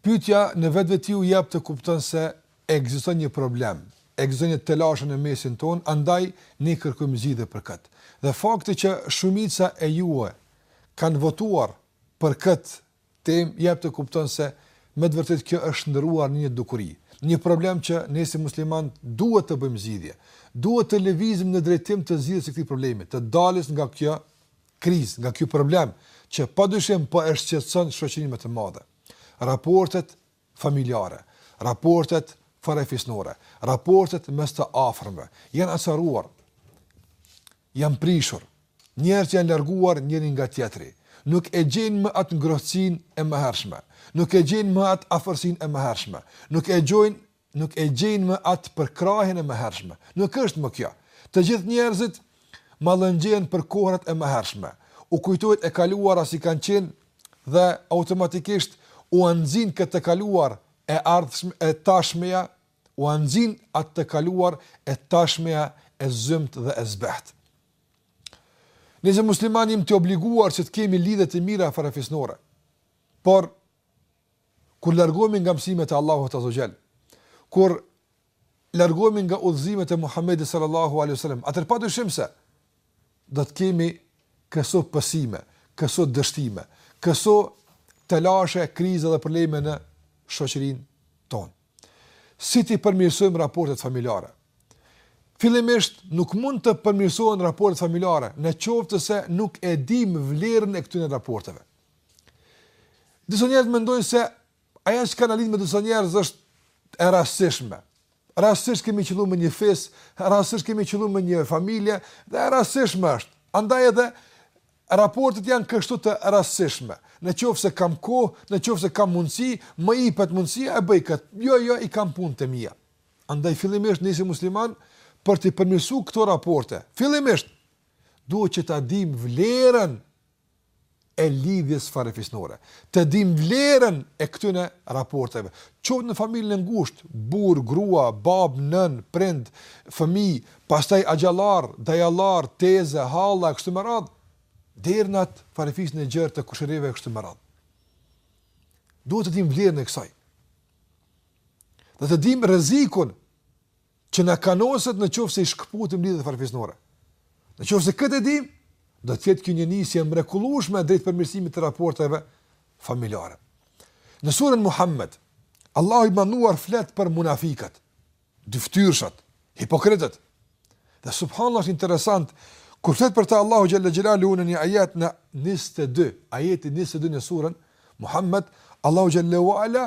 Pyetja në vetvete ju jep të kuptosh se ekziston një problem, ekziston një telash në mesin tonë, andaj ne kërkojmë zgjidhje për këtë. Dhe fakti që shumica e juaj kanë votuar për këtë temë jep të kuptosh se me të vërtetë kjo është shndërruar në një dukuri, në një problem që ne si muslimanë duhet të bëjmë zgjidhje. Duhet të lëvizim në drejtim të zgjidhjes së këtij problemi, të daljes nga kjo krizë, nga ky problem që padyshim po e shqetëson shoqërinë me të madhe. Raportet familjare, raportet farefisnore, raportet mes të afërmve janë acaruar, janë prishur, njerëzit janë larguar njëri nga tjetri, nuk e gjejnë më atë ngrohtësinë e mëhershme, nuk e gjejnë më atë afërsinë e mëhershme, nuk e gjejnë nuk e gjejnë më atë përkrahjen e mëhershme. Nuk është më kjo. Të gjithë njerëzit mallëngjehen për kohërat e mëhershme. U kujtohet e kaluara si kanë qenë dhe automatikisht ua nxin këtë të kaluar e ardhmja e tashmeja, ua nxin atë të kaluar e tashmeja e zymtë dhe e zbehtë. Ne si muslimanë jemi të obliguar që të kemi lidhje të mira farefisnore, por Kur largohemi nga mësimet e Allahut Azza wa Jall, kur largohemi nga udhëzimet e Muhamedit sallallahu alaihi wasallam, atëherë padyshim se do të kemi këso pësime, këso dështime, këso telashe, kriza dhe probleme në shoqërinë tonë. Si t'i përmirësojmë raportet familjare? Fillimisht nuk mund të përmirësohen raportet familjare në qoftë se nuk e dimë vlerën e këtyre raporteve. Disa njerëz mendojnë se ajo që kanë lidhje me disa njerëz është e rastësishme. Rastësisht kemi qëllu me një fis, rastësisht kemi qëllu me një familje, dhe e rastësishme është. Andaj edhe, raportet janë kështu të rastësishme. Në qoftë se kam kohë, në qoftë se kam mundësi, më jepet mundësia, e bëj këtë. Jo, jo, i kam punët e mia. Andaj fillimisht ne si muslimanë për t'i përmirësu këto raporte. Fillimisht, duhet që ta dim vlerën e lidhjes farefisnore, të dimë vlerën e këtyre raporteve, qoftë në familjen e ngushtë, burrë, grua, babë, nënë, prind, fëmijë, pastaj axhallar, dajallar, teze, halla e kështu me radhë, deri në atë farefisin e gjerë të kushërinjve e kështu me radhë. Duhet të dimë vlerën e kësaj. Dhe të dimë rrezikun që na kanoset në qoftë se i shkëputim lidhjet farefisnore. Në qoftë se këtë e dimë, do të jetë kjo një nisje e mrekullueshme drejt përmirësimit të raporteve familjare. Në surën Muhammed, Allahu i madhnuar flet për munafikat, dyftyrshat, hipokritët. Dhe subhanallahu është interesant kur flet për ta Allahu xhalla xhelalu në një ajet në 22, ajeti 22 në surën Muhammed, Allahu xhalla wala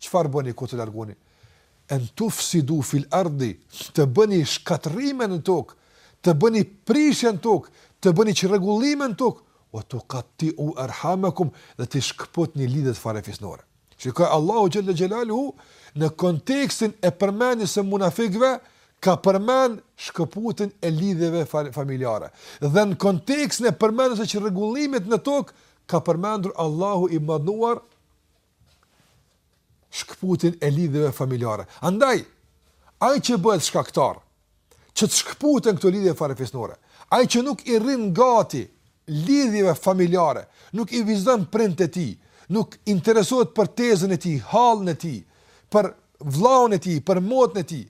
Çfarë bëni kur të largoni? En tufsidu fil ardi, të bëni shkatërrime në tokë, të bëni prishje në tokë, të bëni çrregullime në tokë, wa tuqatti'u arhamakum, dhe t'i shkëputni lidhjet farefisnore. Shiko Allahu xhalla xhelaluhu në kontekstin e përmendjes së munafikëve ka përmend shkëputjen e lidhjeve familjare. Dhe në kontekstin e përmendjes së çrregullimit në tokë ka përmendur Allahu i madhnuar shkëputjen e lidhjeve familjare. Andaj, ai që bëhet shkaktar, që të shkëputen këto lidhje farefisnore, ai që nuk i rrin gati lidhjeve familjare, nuk i vizon prindët e tij, nuk interesohet për tezën e tij, hallën e tij, për vëllain e tij, për motrën e tij.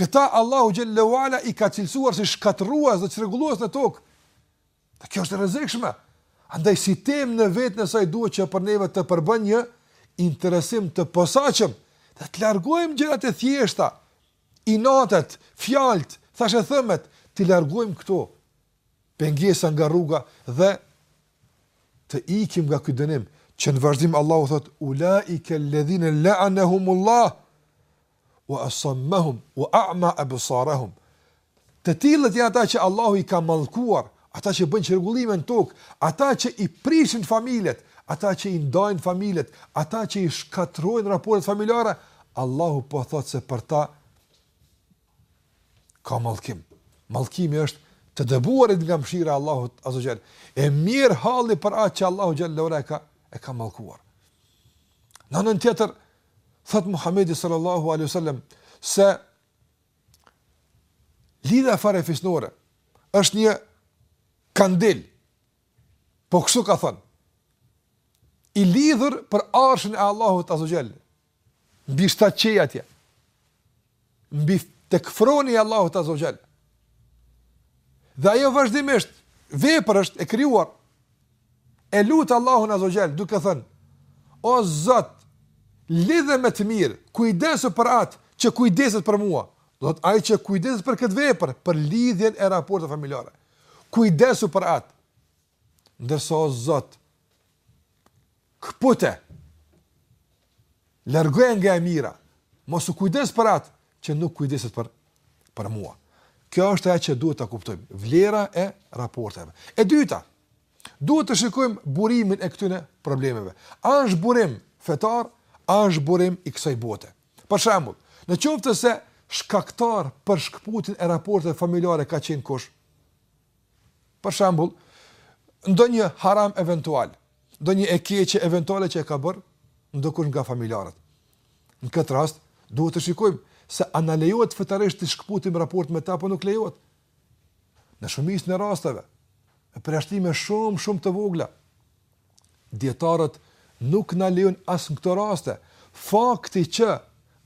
Këta Allahu xhallahu ala i ka cilësuar si shkatërrues dhe çrregullues në tokë. Dhe kjo është e rrezikshme. Andaj si temë në vetën e saj duhet që për neve të përbën një interesim të posaçëm dhe të largojmë gjërat e thjeshta, inatet, fjalët, thashethemet, t'i largojmë këto pengesa nga rruga dhe të ikim nga ky dënim që në vazhdim Allahu thot ulaika alladhina la'anahumullah Fa asammahum wa a'ma absarahum. Të tillët janë ata që Allahu i ka mallkuar, ata që bëjnë çrregullime në tokë, ata që i prishin familjet, ata që i ndajnë familjet, ata që i shkatërrojnë raportet familjare, Allahu po thotë se për ta ka mallkim. Mallkimi është të dëbuarit nga mëshira e Allahut azza xal. E mjerë halli për atë që Allahu xhallahu e ka e ka mallkuar. Në anën tjetër, Thot Muhamedi sallallahu alaihi wasallam se lidhja farefisnore është një kandil. Po kështu ka thënë. I lidhur për arshin e Allahut azza xal. Mbi shtatë qiej atje. mbi tek froni i Allahut azza xal. Dhe ajo vazhdimisht vepër është e krijuar. E lut Allahun azza xal duke thënë: O Zot, lidhe me të mirë, kujdesu për atë që kujdeset për mua. Zot, ai që kujdeset për këtë vepër, për lidhjen e raporteve familjare. Kujdesu për atë. Ndërsa o Zot, këpute, largoje nga e mira, mos u kujdes për atë që nuk kujdeset për, për mua. Kjo është ajo që duhet ta kuptojmë, vlera e raporteve. E dyta, duhet të shikojmë burimin e këtyre problemeve. A është burim fetar, a është burim i kësaj bote. Për shembull, në qoftë se shkaktar për shkëputjen e raporteve familjare ka qenë kush, Për shembull, ndonjë haram eventual, ndonjë e keqe eventuale që e ka bërë ndokush nga familjarët. Në këtë rast duhet të shikojmë se a na lejohet fetarisht t'i shkëputim raportet me ta apo nuk lejohet. Në shumicën e rasteve, me përjashtime shumë shumë të vogla, Dijetarët nuk na lejojnë as në këto raste. Fakti që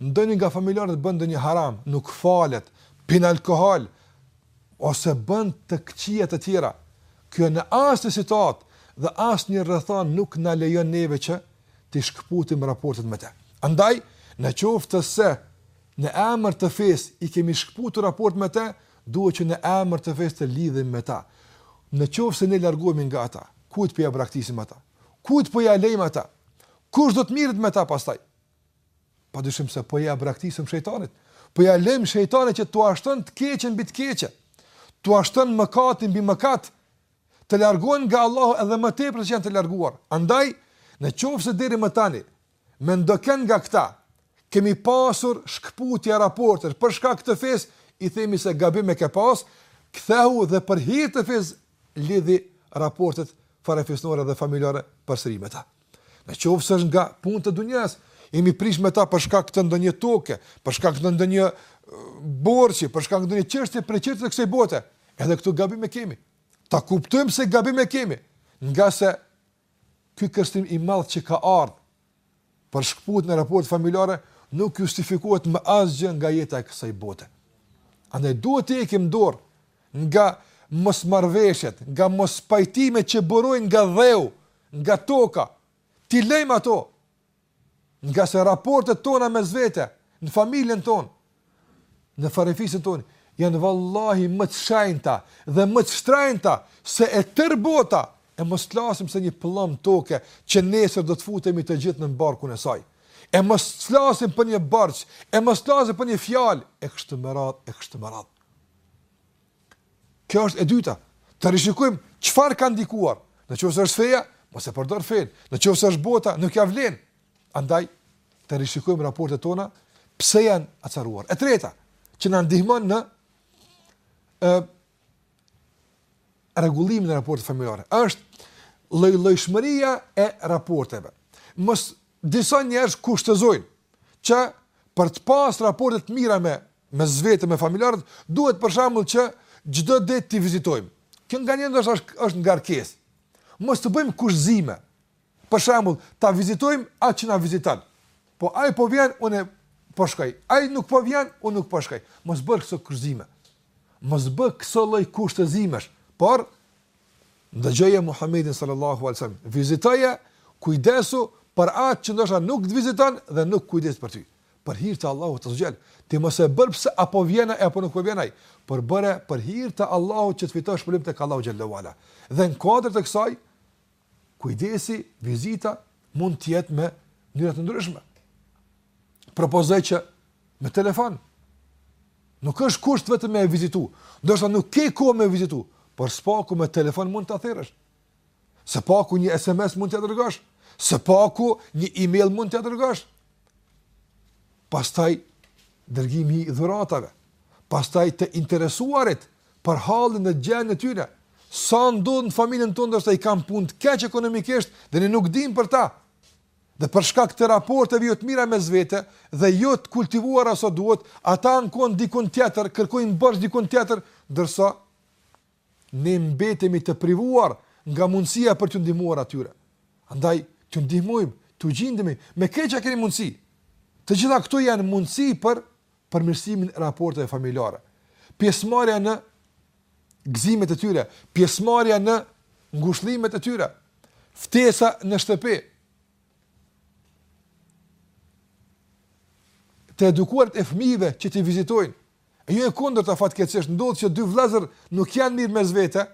ndonjë nga familjarët bën ndonjë haram, nuk falet, pin alkohol ose bën të këqija të tjera, kjo në asnjë situatë dhe asnjë rrethanë nuk na lejon neve që t'i shkëputim raportet me të. Andaj, në qoftë se në emër të fesë i kemi shkëputur raportet me të, Duhet që në emër të fesë të lidhemi me ta. Në qoftë se ne largohemi nga ata, kujt po ia braktisim ata? Kujt po ia lejmë ata? Kush do të merret me ta pastaj? Padyshim se po ia braktisim shejtanit. Po ia lejmë shejtanit që t'ua shton të keqen mbi të keqe. T'ua shton mëkatin mbi mëkat. Të largohen nga Allahu edhe më tepër që janë të larguar. Andaj, në qoftë se deri më tani Me ndokënd nga këta, kemi pasur shkëputje raportesh, për shkak të fesë, i themi se gabim e ke pas, kthehu dhe për hir të fesë, lidhi raportet farefisnore dhe familjare përsëri me ta. Në qoftë se është nga punë të dunjas, jemi prish me ta për shkak të ndonjë toke, për shkak të ndonjë borxhi, për shkak të ndonjë çështje për çështje të kësaj bote. Edhe këtu gabim e kemi. Ta kuptojmë se gabim e kemi, nga se Ky kërcënim i madh që ka ardhur për shkëputjen e raporteve familjare nuk justifikohet me asgjë nga jeta e kësaj bote. Andaj duhet të heqim dorë nga mosmarrëveshjet, nga mospajtimet që burojnë nga dheu, nga toka. T'i lejmë ato. Ngase raportet tona mes vete, në familjen tonë, në farefisin tonë, janë vallahi më të shenjta dhe më të shtrenjta se e tërë bota, e mos të flasim se një pëllëmbë toke që nesër do të futemi të gjithë në barkun e saj. E mos të flasim për një borxh, e mos të flasim për një fjalë, e kështu me radhë, e kështu me radhë. Kjo është e dyta. Të rishikojmë çfarë ka ndikuar. Në qoftë se është feja, mos e përdor fen. Në qoftë se është bota, nuk ja vlen. Andaj të rishikojmë raportet tona, pse janë acaruar. E treta, që na ndihmon në ë rregullimin e raporteve familjare, është lloj-llojshmëria e raporteve. Mos disa njerëz kushtëzojnë që për të pas raporte të mira me mes vete me familjarët, duhet për shembull që çdo ditë t'i vizitojmë. Kjo nganjëherë ndoshta është është ngarkesë. Mos të bëjmë kushtëzime. Për shembull, ta vizitojmë atë që na viziton. Po ai po vjen, unë po shkoj. Ai nuk po vjen, unë nuk po shkoj. Mos bëj këso kushtëzime. Mos bëj këso lloj kushtëzimesh. Por ndëgjoje Muhamedit sallallahu alaihi wasallam. Vizitoje, kujdesu për atë që ndoshta nuk të viziton dhe nuk kujdes për ty. Për hir të Allahut Azza wa Jall. Ti mos e bër pse apo vjen ai apo nuk po vjen ai, por bëre për hir të Allahut që të fitosh shpëlim tek Allahu Xhallahu Ala. Dhe në kuadër të kësaj, kujdesi, vizita mund të jetë me mënyra të ndryshme. Propozoj që me telefon. Nuk është kusht vetëm me vizitu. Ndoshta nuk ke kohë me vizitu, por s'paku me telefon mund ta thërrësh. Së paku një SMS mund t'ia dërgosh, së paku një email mund t'ia dërgosh. Pastaj dërgimi i dhuratave, pastaj të interesuarit për hallin dhe gjendjen e tyre. Sa ndodh në familjen tonë ndoshta i kanë punët keq ekonomikisht dhe ne nuk dimë për ta. Dhe për shkak të raporteve jo të mira mes vete dhe jo të kultivuara sa duhet, ata ankohen dikun tjetër, kërkojnë borxh dikun tjetër, ndërsa ne mbetemi të privuar nga mundësia për t'u ndihmuar atyre. Andaj, t'u ndihmojmë, t'u gjindemi, me këtë që kemi mundësi. Të gjitha këto janë mundësi për përmirësimin e raporteve familjare. Pjesmarja në gëzimet e tyre, pjesmarja në ngushlimet e tyre, ftesa në shtëpi, të edukuarit e fëmijëve që t'i vizitojnë, E jo e kundërta fatkeqësisht ndodh që dy vëllezër nuk janë mirë mes vete.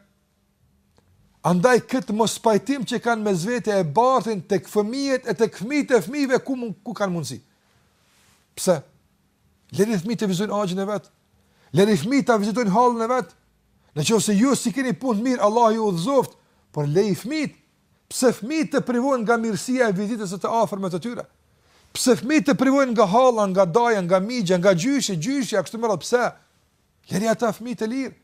Andaj këtë mospajtim që kanë mes vete e bartin tek fëmijët e tek fëmijët e fëmijëve ku mund, ku kanë mundsi. Pse? Lëri fëmijët ta vizitojnë axhën e vet. Lëri fëmijët ta vizitojnë hallën e vet. Në qoftë se ju s'i keni punët mirë, Allah ju udhëzoft, por leji fëmijët Pse fëmijët të privohen nga mirësia e vizitës së të afërmve të tyre? Pse fëmijët të privohen nga halla, nga daja, nga mixha, nga gjyshi, gjyshja, kështu me radhë, pse? Lëri ata fëmijë të lirë.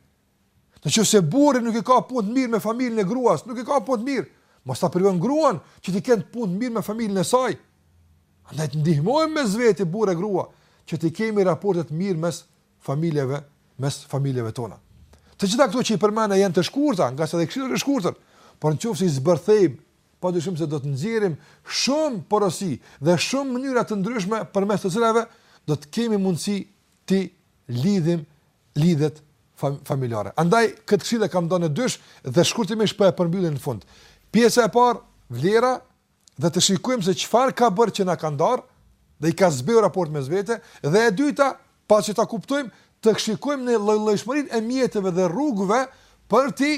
Në qoftë se burri nuk i ka punët mirë me familjen e gruas, nuk i ka punët mirë, mos ta privon gruan që t'i ketë punët mirë me familjen e saj. Andaj të ndihmojmë mes veti burrë e grua, që t'i kemi raportet mirë mes familjeve mes familjeve tona. Të gjitha këto që i përmenda janë të shkurta, ngase dhe këshilla është e shkurtër, por në qoftë se i zbërthejmë, padyshim se do të nxjerrim shumë porosi dhe shumë mënyra të ndryshme përmes të cilave, do të kemi mundësi t'i lidhim lidhjet familjare. Andaj, këtë këshile kam nda në dysh dhe shkurtimisht po e përmbyllim në fund. Pjesa e parë, vlera, dhe të shikojmë se çfarë ka bërë që na ka ndarë dhe i ka zbehur raportet mes vete dhe e dyta, pasi që ta kuptojmë, të shikojmë në lloj-llojshmërinë e mjeteve dhe rrugëve për t'i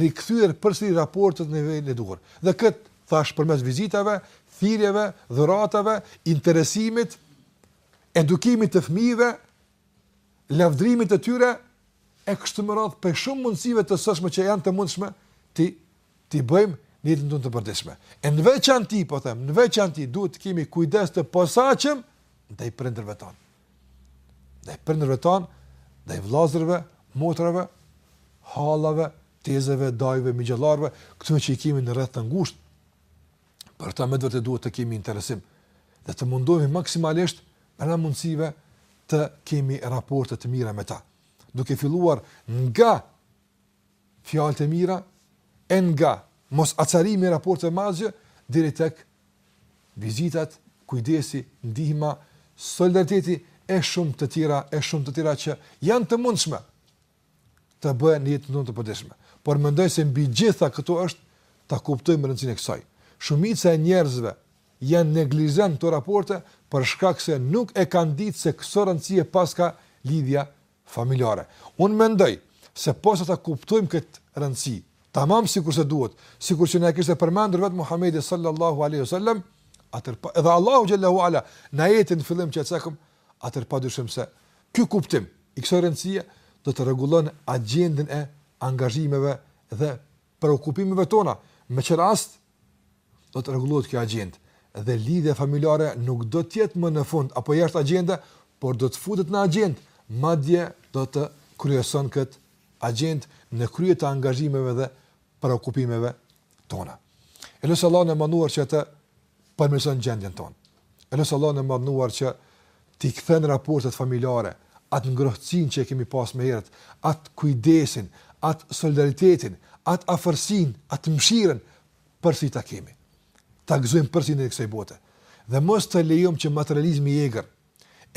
rikthyer përsëri raportet në nivelin e duhur. Dhe këtë thashë përmes vizitave, thirrjeve, dhuratave, interesimit, edukimit të fëmijëve, lavdërimit të tyre e kështu me radhë prej shumë mundësive të sotshme që janë të mundshme t'i, t'i bëjmë në jetën tonë të përditshme. E në veçanti, po them, në veçanti, duhet të kemi kujdes të posaçëm ndaj prindërve tanë. Ndaj prindërve tanë, ndaj vllazërve, motrave, halave, tezeve, dajve, mixhallarve, këtyre që i kemi në rreth të ngushtë. për ta me të vërtetë duhet të kemi interesim dhe të mundohemi maksimalisht brenda mundësive të kemi raporte të mira me ta. Duke filluar nga fjalët e mira, e nga mosacarimi i raporteve me asgjë deri tek vizitat, kujdesi, ndihma, solidariteti e shumë të tjera, e shumë të tjera që janë të mundshme. të bëhen në jetën tonë të përditshme. Por mendoj se mbi gjitha këto është ta kuptojmë rëndësinë e kësaj. Shumica e njerëzve janë neglizhent në këto raporte për shkak se nuk e kanë ditë se këso rëndësie paska lidhja familjare. Unë mendoj se posa ta kuptojmë këtë rëndësi, tamam sikur se duhet, sikur që na e kishte përmendur vetë Muhamedi sallallahu alaihi wasallam, atëherë po edhe Allahu xhelle ve ala në ajetin në fillim që e cekëm, atëherë padyshim se ky kuptim i kësaj rëndësie do të rregullon agjendën e angazhimeve dhe preokupimeve tona, me ç'rast do të rregullohet kjo agjendë dhe lidhja familjare nuk do të jetë më në fund apo jashtë agjende, por do të futet në agjendë, madje do të kryeson këtë agjendë në krye të angazhimeve dhe preokupimeve tona. E lus Allahun e madhëruar që të përmirëson gjendjen tonë. E lus Allahun e madhëruar që t'i kthen raportet familjare, atë ngrohtësinë që e kemi pas më herët, atë kujdesin, atë solidaritetin, atë afërsinë, atë mshirën, përsëri ta kemi. Ta gëzojmë përsëri në kësaj bote. Dhe mos të lejojmë që materializmi i egër,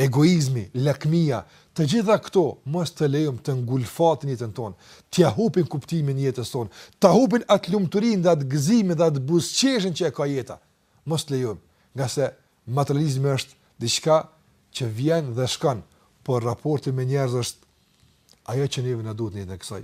Egoizmi, lakmia, të gjitha këto mos të lejojmë të ngulfatin jetën tonë, t'ia hupin kuptimin jetës tonë, ta hupin atë lumturinë dhe atë gëzimin dhe atë buzëqeshjen që e ka jeta. Mos të lejojmë, ngase materializmi është diçka që vjen dhe shkon, por raporti me njerëz është ajo që neve na duhet në jetën e kësaj